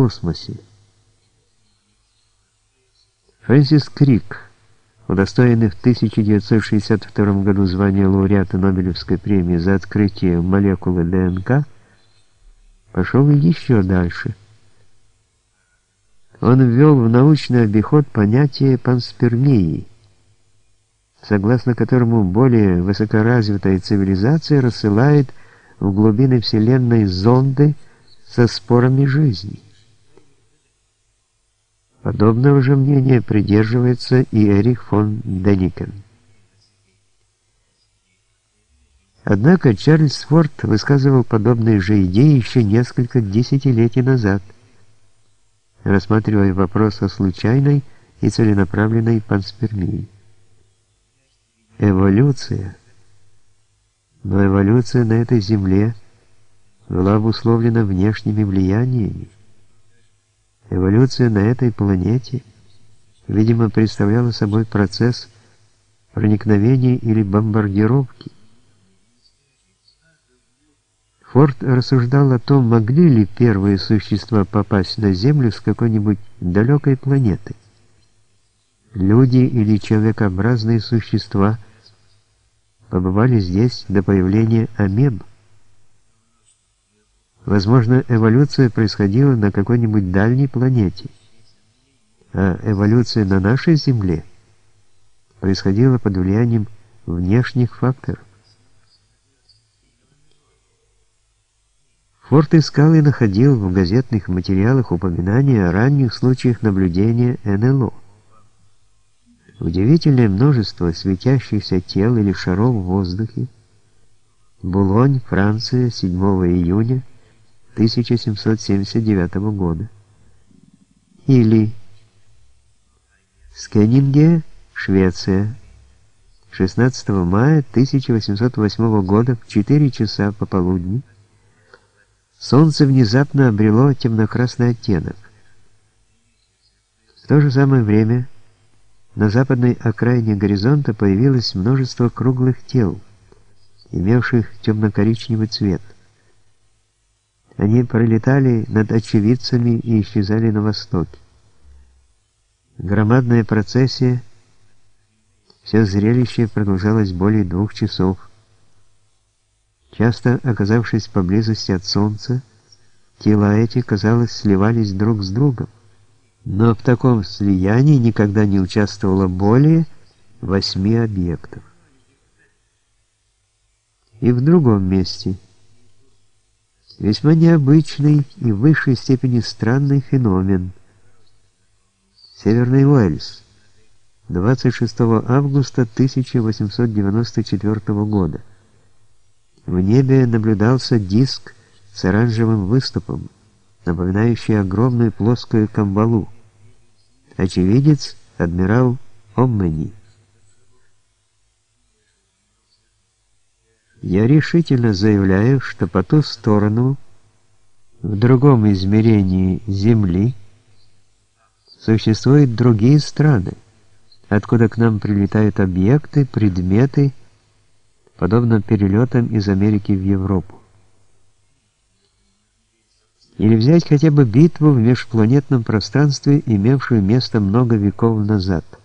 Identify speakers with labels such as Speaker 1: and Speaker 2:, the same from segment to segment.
Speaker 1: космосе. Фрэнсис Крик, удостоенный в 1962 году звания лауреата Нобелевской премии за открытие молекулы ДНК, пошел еще дальше. Он ввел в научный обиход понятие панспермии, согласно которому более высокоразвитая цивилизация рассылает в глубины Вселенной зонды со спорами жизни. Подобного же мнения придерживается и Эрих фон Деникен. Однако Чарльз Форд высказывал подобные же идеи еще несколько десятилетий назад, рассматривая вопрос о случайной и целенаправленной панспермии. Эволюция. Но эволюция на этой земле была обусловлена внешними влияниями. Эволюция на этой планете, видимо, представляла собой процесс проникновения или бомбардировки. Форд рассуждал о том, могли ли первые существа попасть на Землю с какой-нибудь далекой планеты. Люди или человекообразные существа побывали здесь до появления амеб. Возможно, эволюция происходила на какой-нибудь дальней планете, а эволюция на нашей Земле происходила под влиянием внешних факторов. Форд искал и находил в газетных материалах упоминания о ранних случаях наблюдения НЛО. Удивительное множество светящихся тел или шаров в воздухе. Булонь, Франция, 7 июня 1779 года. Или Скеннинге, Швеция, 16 мая 1808 года в 4 часа пополудни. Солнце внезапно обрело темно-красный оттенок. В то же самое время на западной окраине горизонта появилось множество круглых тел, имевших темно-коричневый цвет. Они пролетали над очевидцами и исчезали на востоке. Громадная процессия, все зрелище продолжалось более двух часов. Часто оказавшись поблизости от Солнца, тела эти, казалось, сливались друг с другом. Но в таком слиянии никогда не участвовало более восьми объектов. И в другом месте – Весьма необычный и в высшей степени странный феномен. Северный Уэльс. 26 августа 1894 года. В небе наблюдался диск с оранжевым выступом, напоминающий огромную плоскую камбалу. Очевидец — адмирал Оммени. Я решительно заявляю, что по ту сторону, в другом измерении Земли, существуют другие страны, откуда к нам прилетают объекты, предметы, подобно перелетам из Америки в Европу. Или взять хотя бы битву в межпланетном пространстве, имевшую место много веков назад –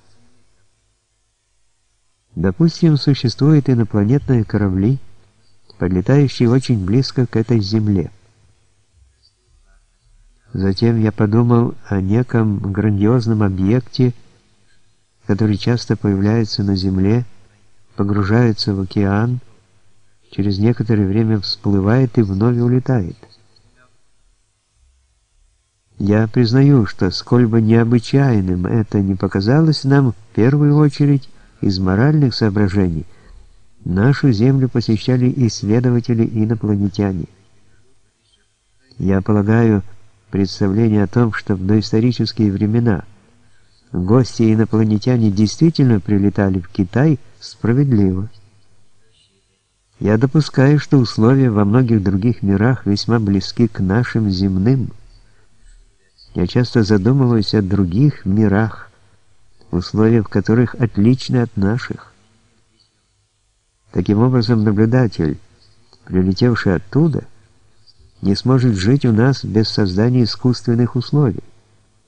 Speaker 1: Допустим, существуют инопланетные корабли, подлетающие очень близко к этой Земле. Затем я подумал о неком грандиозном объекте, который часто появляется на Земле, погружается в океан, через некоторое время всплывает и вновь улетает. Я признаю, что сколь бы необычайным это не показалось нам в первую очередь, из моральных соображений нашу Землю посещали исследователи-инопланетяне. Я полагаю, представление о том, что в доисторические времена гости-инопланетяне действительно прилетали в Китай, справедливо. Я допускаю, что условия во многих других мирах весьма близки к нашим земным. Я часто задумываюсь о других мирах, условия в которых отличны от наших. Таким образом, наблюдатель, прилетевший оттуда, не сможет жить у нас без создания искусственных условий.